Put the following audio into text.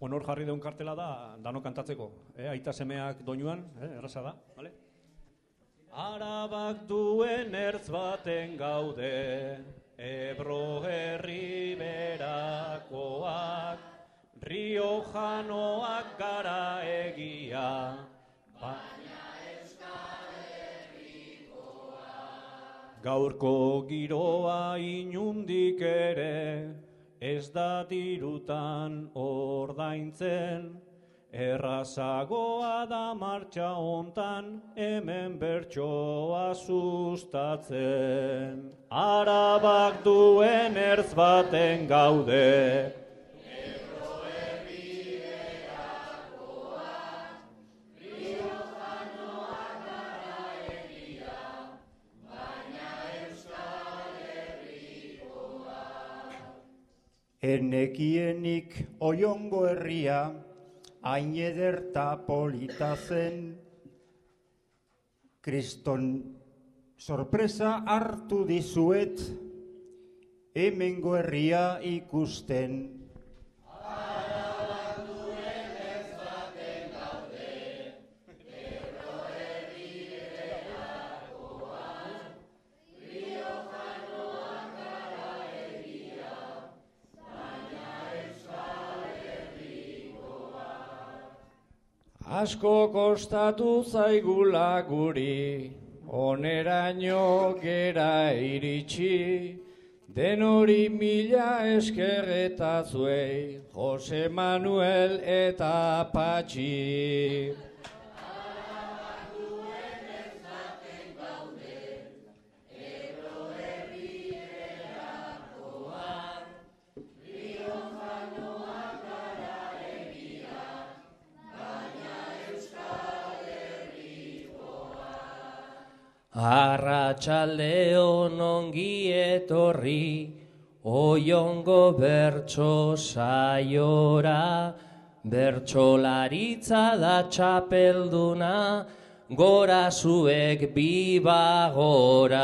Hor jarri deun kartela da, dano kantatzeko. Eh? Aita semeak doinuan, eh? erraza da, vale? Arabak duen ertz baten gaude, Ebro herri berakoak, Rio janoak gara egia, baina Gaurko giroa inundik ere, ez da dirutan ordaintzen, errazagoa da martxa hontan, hemen bertsoa sustatzen. Arabak duen ertz baten gaude, Enekienik oiongo herria, hain ederta polita zen, kriston sorpresa hartu dizuet, hemengo herria ikusten. Asko kostatu zaigula guri, oneraino gera iritsi, den hori mila eskerreta zuei, Jose Manuel eta Patxi. Arratxaldeon ongi etorri, oiongo bertso saiora, bertsolaritza da txapelduna, gora zuek bibagora.